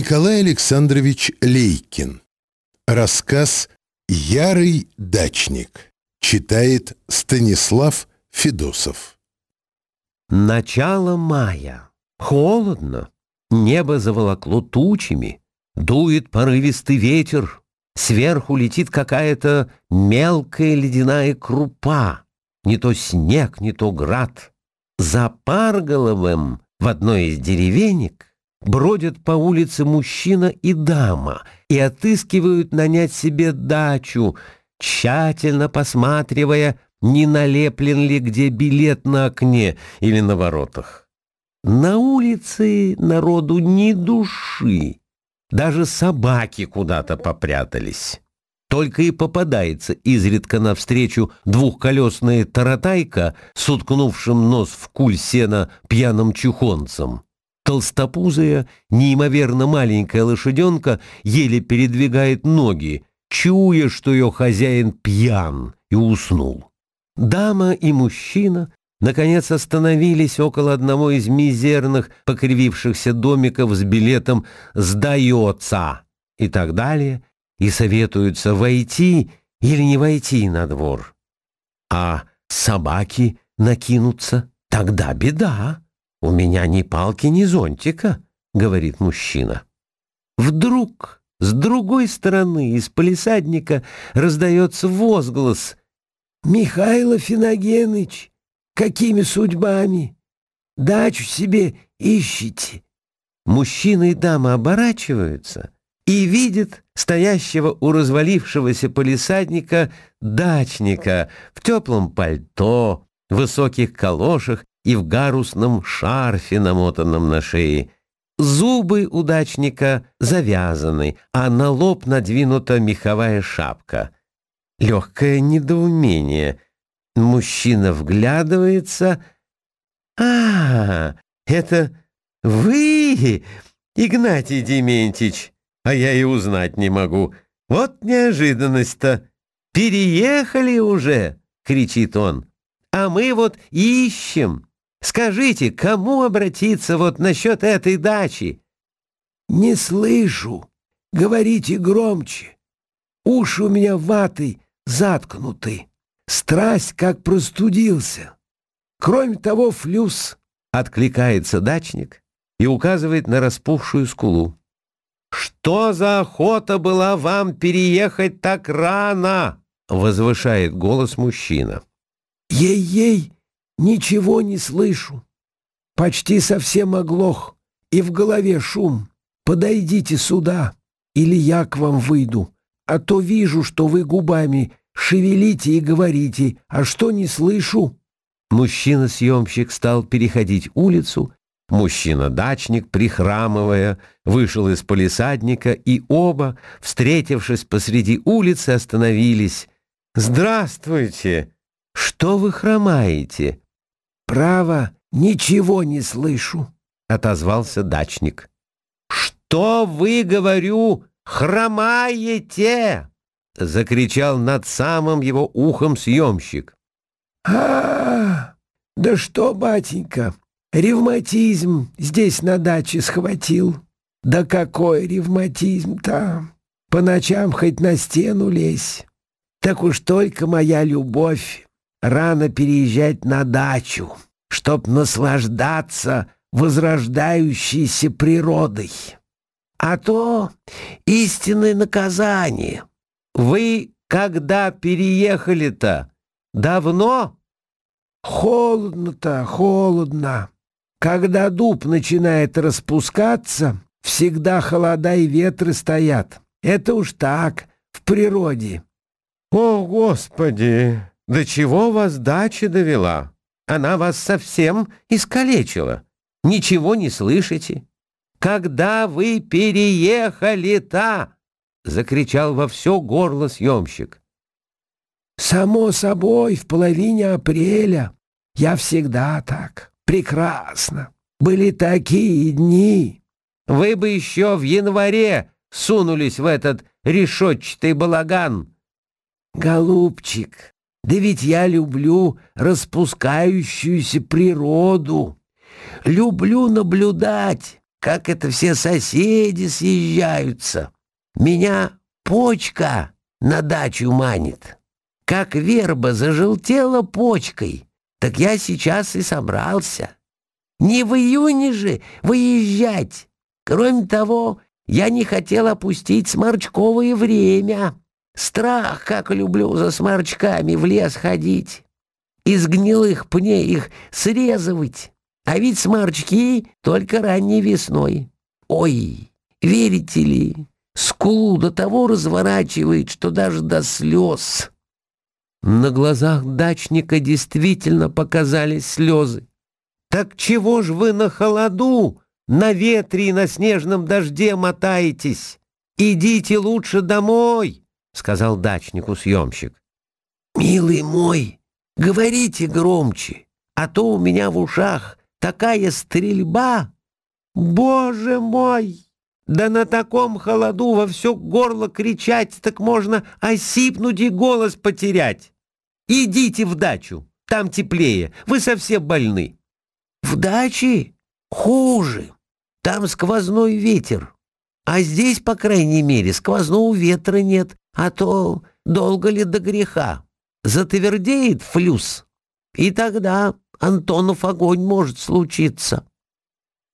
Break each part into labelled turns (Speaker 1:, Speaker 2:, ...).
Speaker 1: Николай Александрович Лейкин. Рассказ «Ярый дачник». Читает Станислав Федосов.
Speaker 2: Начало мая. Холодно. Небо заволокло тучами. Дует порывистый ветер. Сверху летит какая-то мелкая ледяная крупа. Не то снег, не то град. За Парголовым в одной из деревенек бродят по улице мужчина и дама и отыскивают нанять себе дачу, тщательно посматривая, не налеплен ли где билет на окне или на воротах. На улице народу ни души, даже собаки куда-то попрятались. Только и попадается изредка навстречу двухколесная таратайка с уткнувшим нос в куль сена пьяным чухонцем. Толстопузая, неимоверно маленькая лошаденка еле передвигает ноги, чуя, что ее хозяин пьян и уснул. Дама и мужчина наконец остановились около одного из мизерных покривившихся домиков с билетом «Сдается» и так далее, и советуются войти или не войти на двор. А собаки накинутся, тогда беда. У меня ни палки, ни зонтика, говорит мужчина. Вдруг с другой стороны из полисадника раздается возглас. «Михайло Финогеныч, какими судьбами? Дачу себе ищите». Мужчина и дама оборачиваются и видят стоящего у развалившегося полисадника дачника в теплом пальто, высоких калошах и в гарусном шарфе, намотанном на шее. Зубы у дачника завязаны, а на лоб надвинута меховая шапка. Легкое недоумение. Мужчина вглядывается. «А, это вы, Игнатий Дементьевич!» а я и узнать не могу. Вот неожиданность-то! Переехали уже!» — кричит он. «А мы вот ищем. Скажите, кому обратиться вот насчет этой дачи?» «Не слышу. Говорите громче. Уши у меня ватой заткнуты. Страсть как простудился. Кроме того, флюс...» — откликается дачник и указывает на распухшую скулу. «Что за охота была вам переехать так рано?» — возвышает голос мужчина. «Ей-ей, ничего не слышу. Почти совсем оглох, и в голове шум. Подойдите сюда, или я к вам выйду, а то вижу, что вы губами шевелите и говорите, а что не слышу». Мужчина-съемщик стал переходить улицу Мужчина-дачник, прихрамывая, вышел из полисадника, и оба, встретившись посреди улицы, остановились. «Здравствуйте! Что вы хромаете?» «Право, ничего не слышу», — отозвался дачник. «Что вы, говорю, хромаете?» — закричал над самым его ухом съемщик. а, -а, -а да что, батенька, Ревматизм здесь на даче схватил. Да какой ревматизм-то! По ночам хоть на стену лезь. Так уж только моя любовь рано переезжать на дачу, чтоб наслаждаться возрождающейся природой. А то истинное наказание. Вы когда переехали-то? Давно? Холодно-то, холодно. Когда дуб начинает распускаться, всегда холода и ветры стоят. Это уж так, в природе. О, Господи! До чего вас дача довела? Она вас совсем искалечила. Ничего не слышите? Когда вы переехали-то? Закричал во все горло съемщик. Само собой, в половине апреля. Я всегда так. Прекрасно. Были такие дни. Вы бы еще в январе сунулись в этот решетчатый балаган. Голубчик, да ведь я люблю распускающуюся природу. Люблю наблюдать, как это все соседи съезжаются. Меня почка на дачу манит. Как верба зажелтела почкой, так я сейчас и собрался. Не в июне же выезжать. Кроме того, я не хотел опустить сморчковое время. Страх, как люблю за сморчками в лес ходить. Из гнилых пней их срезывать. А ведь сморчки только ранней весной. Ой, верите ли, скулу до того разворачивает, что даже до слез. На глазах дачника действительно показались слезы. «Так чего ж вы на холоду, на ветре и на снежном дожде мотаетесь? Идите лучше домой!» — сказал дачнику съемщик. «Милый мой, говорите громче, а то у меня в ушах такая стрельба! Боже мой! Да на таком холоду во все горло кричать, так можно осипнуть и голос потерять! Идите в дачу, там теплее, вы совсем больны!» «В даче хуже, там сквозной ветер, а здесь, по крайней мере, сквозного ветра нет, а то долго ли до греха? Затвердеет флюс, и тогда Антонов огонь может случиться.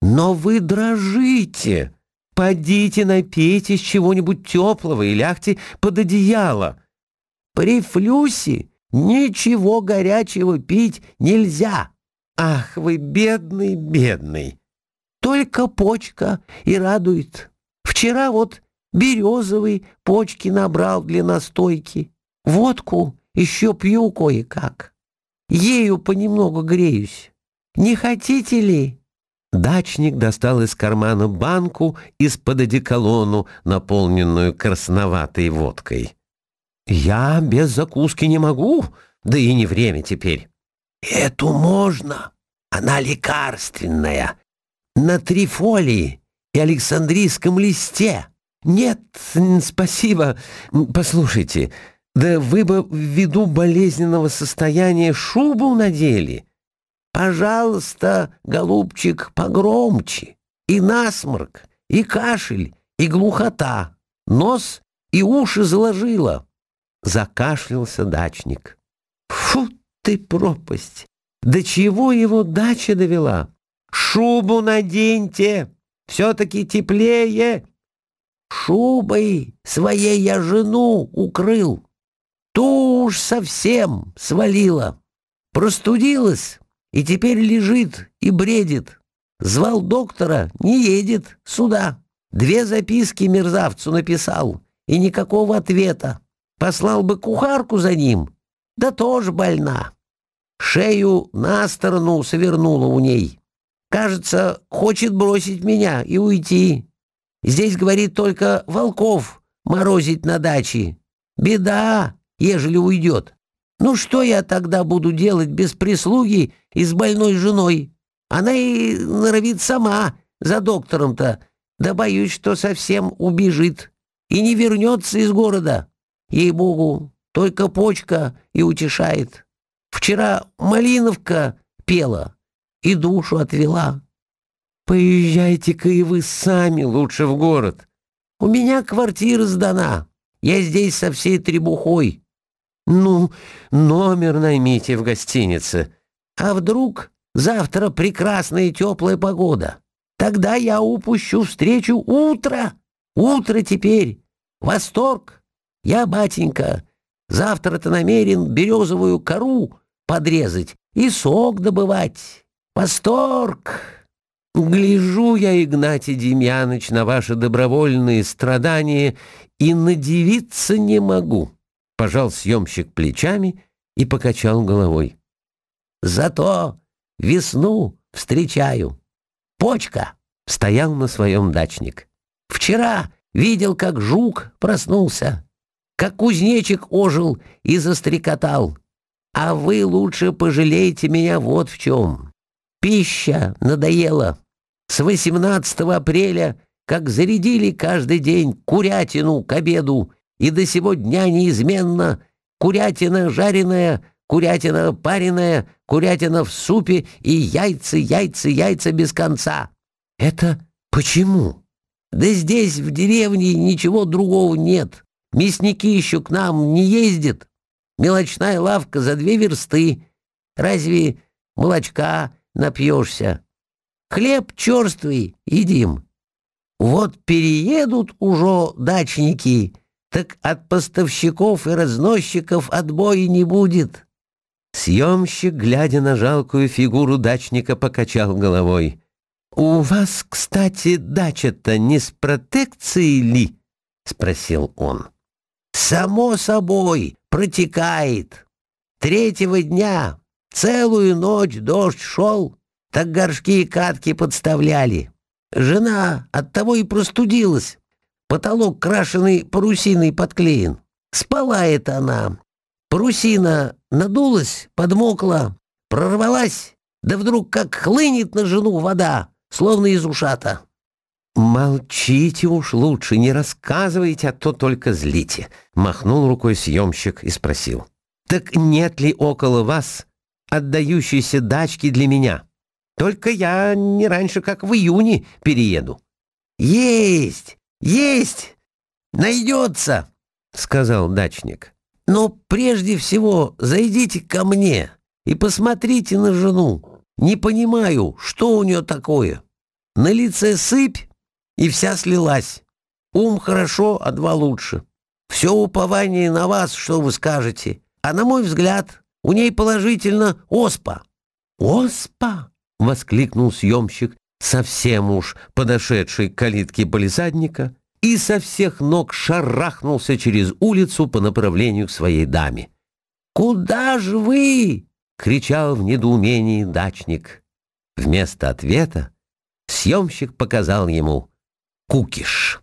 Speaker 2: Но вы дрожите. Подите напейтесь чего-нибудь теплого и лягте под одеяло. При флюсе ничего горячего пить нельзя. Ах, вы бедный, бедный. Только почка и радует. Вчера вот березовый почки набрал для настойки. Водку еще пью кое-как. Ею понемногу греюсь. Не хотите ли?» Дачник достал из кармана банку из-под одеколону, наполненную красноватой водкой. «Я без закуски не могу, да и не время теперь». «Эту можно. Она лекарственная. На трифолии и александрийском листе». «Нет, спасибо. Послушайте, да вы бы ввиду болезненного состояния шубу надели. Пожалуйста, голубчик, погромче. И насморк, и кашель, и глухота. Нос и уши заложила». Закашлялся дачник. «Фу ты пропасть! До чего его дача довела? Шубу наденьте! Все-таки теплее!» Шубой своей я жену укрыл. Ту уж совсем свалила. Простудилась и теперь лежит и бредит. Звал доктора, не едет сюда. Две записки мерзавцу написал, и никакого ответа. Послал бы кухарку за ним, да тоже больна. Шею на сторону свернула у ней. Кажется, хочет бросить меня и уйти. Здесь, говорит, только волков морозить на даче. Беда, ежели уйдет. Ну что я тогда буду делать без прислуги и с больной женой? Она и норовит сама за доктором-то, да боюсь, что совсем убежит и не вернется из города. Ей-богу, только почка и утешает. Вчера Малиновка пела и душу отвела. Поезжайте-ка и вы сами лучше в город. У меня квартира сдана. Я здесь со всей требухой. Ну, номер наймите в гостинице. А вдруг завтра прекрасная теплая погода? Тогда я упущу встречу утро. Утро теперь. Восторг. Я, батенька, завтра-то намерен березовую кору подрезать и сок добывать. Восторг! Гляжу я, Игнатий Демьяныч, на ваши добровольные страдания и надевиться не могу. Пожал съемщик плечами и покачал головой. Зато весну встречаю. Почка стоял на своем дачник. Вчера видел, как жук проснулся, как кузнечик ожил и застрекотал. А вы лучше пожалейте меня вот в чем. Пища надоела. С 18 апреля, как зарядили каждый день курятину к обеду, и до сего дня неизменно курятина жареная, курятина пареная, курятина в супе и яйца, яйца, яйца без конца. Это
Speaker 3: Почему?
Speaker 2: Да здесь, в деревне, ничего другого нет. Мясники еще к нам не ездят. Мелочная лавка за две версты. Разве молочка напьешься? Хлеб черствый едим. Вот переедут уже дачники, так от поставщиков и разносчиков отбоя не будет.
Speaker 3: Съемщик, глядя на жалкую фигуру дачника, покачал головой. «У вас, кстати, дача-то не с протекцией ли?» — спросил он.
Speaker 2: «Само собой, протекает. Третьего дня целую ночь дождь шел, так горшки и катки подставляли. Жена оттого и простудилась. Потолок крашеный парусиной подклеен. Спала это она. Парусина надулась, подмокла, прорвалась, да вдруг как хлынет на жену вода, словно из ушата.
Speaker 3: «Молчите уж лучше, не рассказывайте, а то только злите», — махнул рукой съемщик и спросил. «Так нет ли около вас отдающейся дачки для меня? Только я не раньше, как в июне, перееду».
Speaker 2: «Есть! Есть! Найдется!» — сказал дачник. «Но прежде всего зайдите ко мне и посмотрите на жену. Не понимаю, что у нее такое. На лице сыпь, и вся слилась. Ум хорошо, а два лучше. Все упование на вас, что вы скажете. А на мой взгляд, у ней положительно оспа».
Speaker 3: «Оспа!» — воскликнул съемщик, совсем уж подошедший к калитке полисадника, и со всех ног шарахнулся через улицу по направлению к своей даме.
Speaker 2: «Куда же вы?»
Speaker 3: — кричал в недоумении дачник. Вместо ответа съемщик показал ему кукиш.